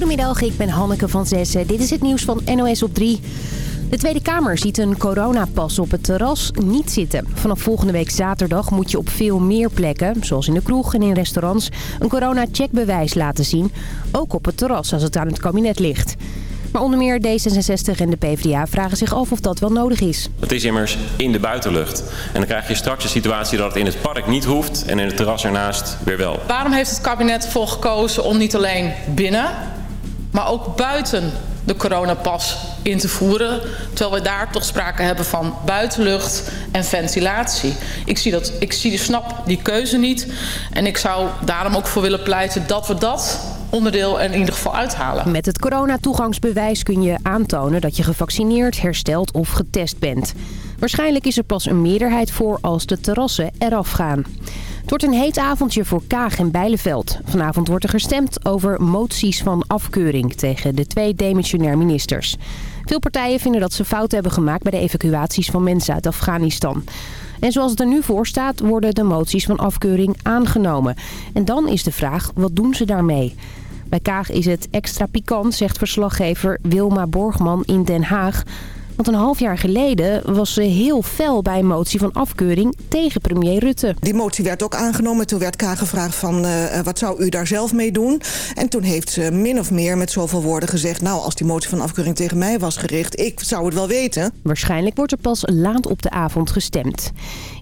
Goedemiddag, ik ben Hanneke van Zessen. Dit is het nieuws van NOS op 3. De Tweede Kamer ziet een coronapas op het terras niet zitten. Vanaf volgende week zaterdag moet je op veel meer plekken, zoals in de kroeg en in restaurants, een corona-checkbewijs laten zien. Ook op het terras als het aan het kabinet ligt. Maar onder meer D66 en de PvdA vragen zich af of dat wel nodig is. Het is immers in de buitenlucht. En dan krijg je straks een situatie dat het in het park niet hoeft en in het terras ernaast weer wel. Waarom heeft het kabinet ervoor gekozen om niet alleen binnen, maar ook buiten de coronapas in te voeren. Terwijl we daar toch sprake hebben van buitenlucht en ventilatie. Ik, zie dat, ik zie, snap die keuze niet. En ik zou daarom ook voor willen pleiten dat we dat onderdeel in ieder geval uithalen. Met het coronatoegangsbewijs kun je aantonen dat je gevaccineerd, hersteld of getest bent. Waarschijnlijk is er pas een meerderheid voor als de terrassen eraf gaan. Het wordt een heet avondje voor Kaag en Bijleveld. Vanavond wordt er gestemd over moties van afkeuring tegen de twee demissionair ministers. Veel partijen vinden dat ze fouten hebben gemaakt bij de evacuaties van mensen uit Afghanistan. En zoals het er nu voor staat, worden de moties van afkeuring aangenomen. En dan is de vraag, wat doen ze daarmee? Bij Kaag is het extra pikant, zegt verslaggever Wilma Borgman in Den Haag. Want een half jaar geleden was ze heel fel bij een motie van afkeuring tegen premier Rutte. Die motie werd ook aangenomen. Toen werd Kaag gevraagd van uh, wat zou u daar zelf mee doen? En toen heeft ze min of meer met zoveel woorden gezegd... nou, als die motie van afkeuring tegen mij was gericht, ik zou het wel weten. Waarschijnlijk wordt er pas laat op de avond gestemd.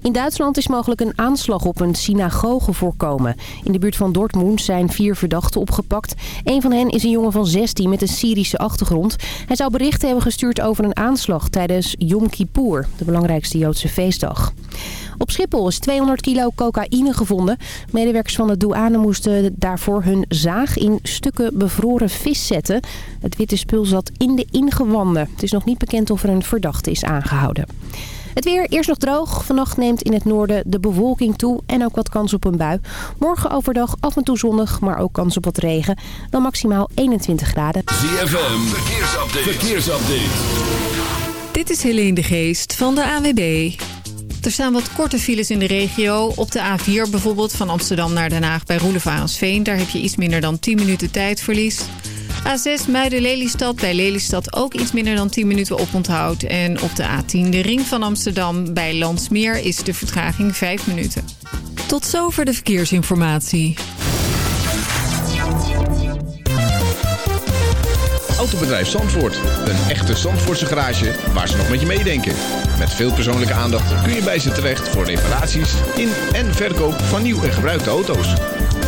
In Duitsland is mogelijk een aanslag op een synagoge voorkomen. In de buurt van Dortmund zijn vier verdachten opgepakt. Een van hen is een jongen van 16 met een Syrische achtergrond. Hij zou berichten hebben gestuurd over een aanslag tijdens Yom Kippur, de belangrijkste Joodse feestdag. Op Schiphol is 200 kilo cocaïne gevonden. Medewerkers van de douane moesten daarvoor hun zaag in stukken bevroren vis zetten. Het witte spul zat in de ingewanden. Het is nog niet bekend of er een verdachte is aangehouden. Het weer eerst nog droog. Vannacht neemt in het noorden de bewolking toe en ook wat kans op een bui. Morgen overdag af en toe zonnig, maar ook kans op wat regen. Dan maximaal 21 graden. ZFM, verkeersupdate. verkeersupdate. Dit is Helene de Geest van de AWB. Er staan wat korte files in de regio. Op de A4 bijvoorbeeld van Amsterdam naar Den Haag bij Roelevarensveen. Daar heb je iets minder dan 10 minuten tijdverlies. A6 Muiden-Lelystad bij Lelystad ook iets minder dan 10 minuten oponthoud. En op de A10 de ring van Amsterdam bij Landsmeer is de vertraging 5 minuten. Tot zover de verkeersinformatie. Autobedrijf Zandvoort. Een echte Zandvoortse garage waar ze nog met je meedenken. Met veel persoonlijke aandacht kun je bij ze terecht voor reparaties in en verkoop van nieuw en gebruikte auto's.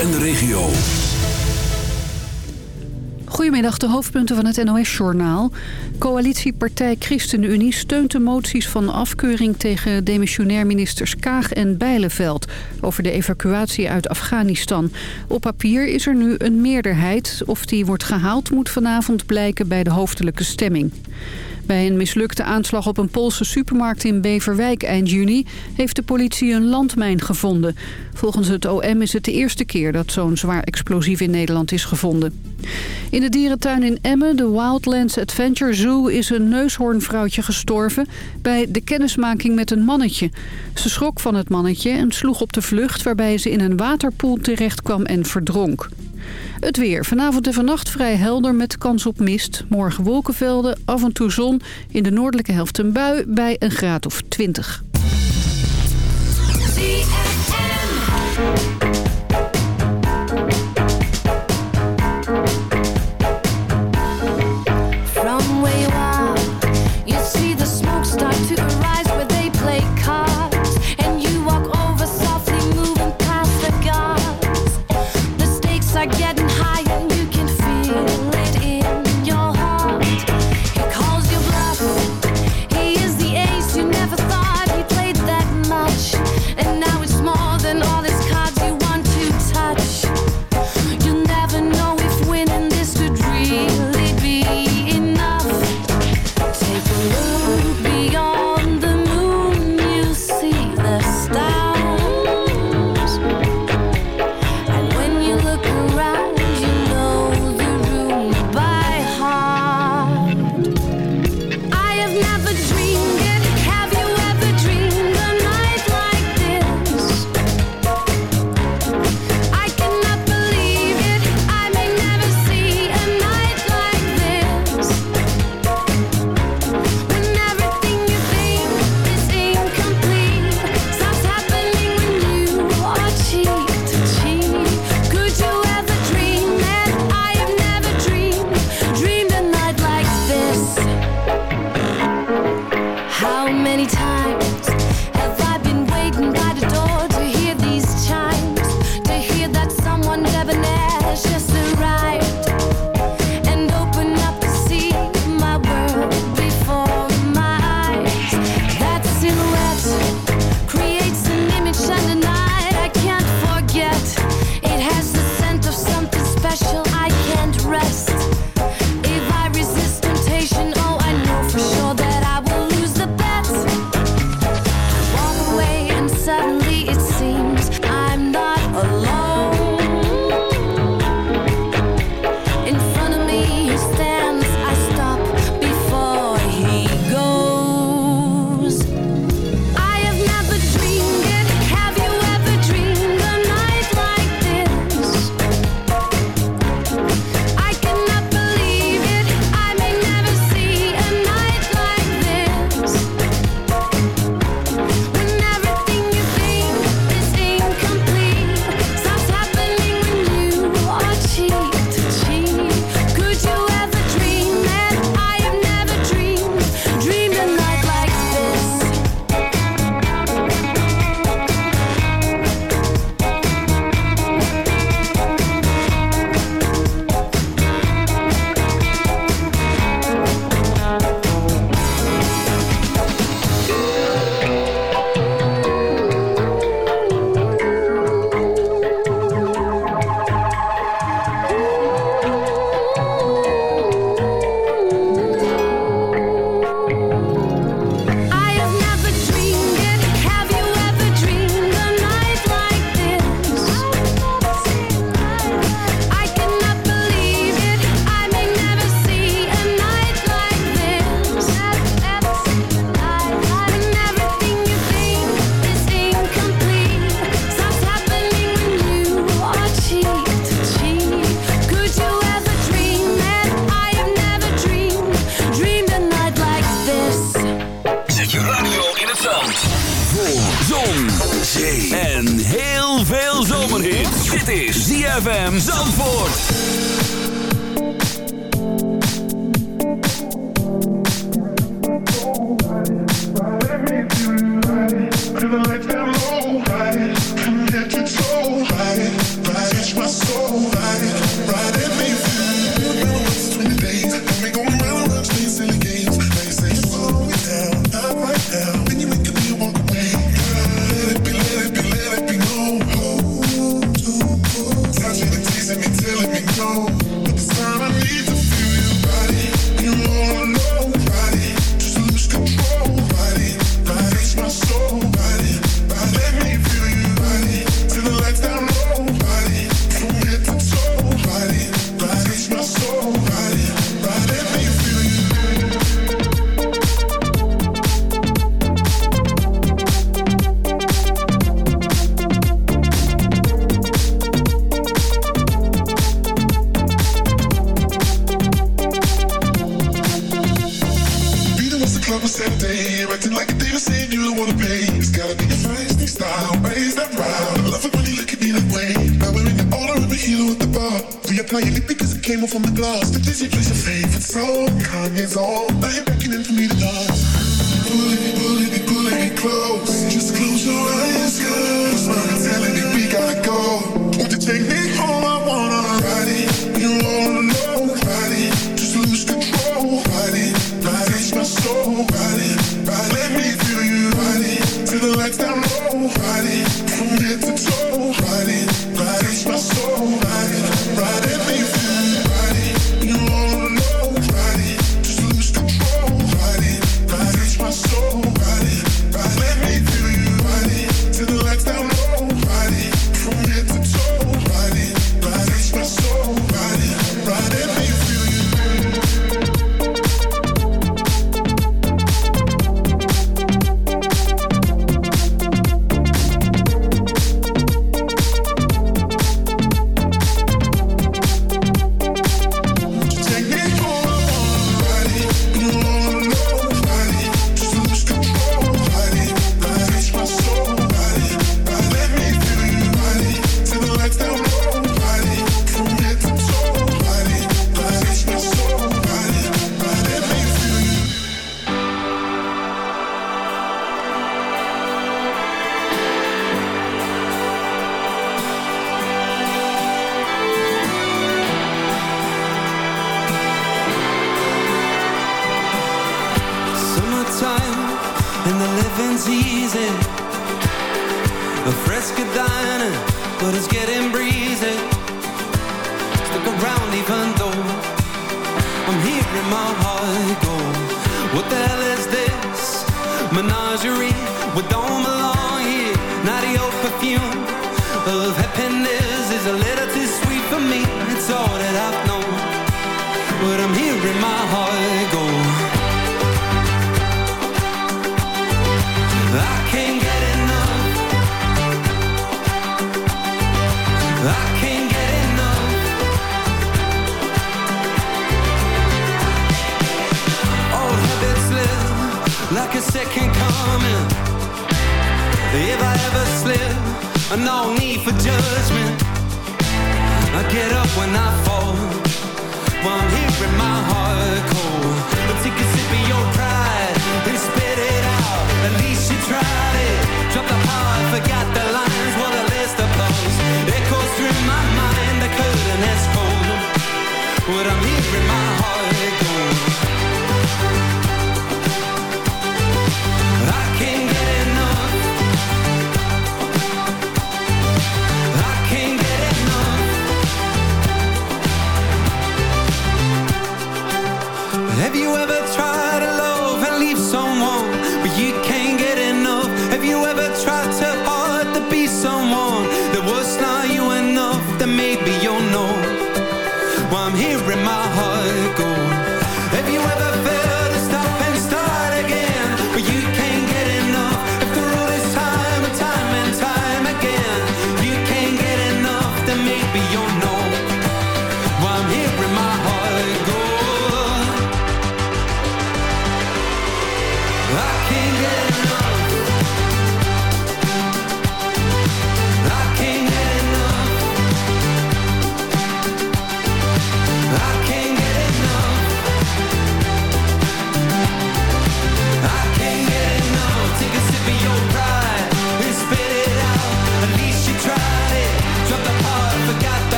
en de regio. Goedemiddag, de hoofdpunten van het NOS-journaal. Coalitiepartij ChristenUnie steunt de moties van afkeuring... tegen demissionair ministers Kaag en Bijleveld... over de evacuatie uit Afghanistan. Op papier is er nu een meerderheid. Of die wordt gehaald moet vanavond blijken bij de hoofdelijke stemming. Bij een mislukte aanslag op een Poolse supermarkt in Beverwijk eind juni... heeft de politie een landmijn gevonden. Volgens het OM is het de eerste keer dat zo'n zwaar explosief in Nederland is gevonden. In de dierentuin in Emmen, de Wildlands Adventure Zoo... is een neushoornvrouwtje gestorven bij de kennismaking met een mannetje. Ze schrok van het mannetje en sloeg op de vlucht... waarbij ze in een waterpoel terecht kwam en verdronk. Het weer. Vanavond en vannacht vrij helder met kans op mist. Morgen wolkenvelden, af en toe zon. In de noordelijke helft een bui bij een graad of 20.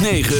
106.9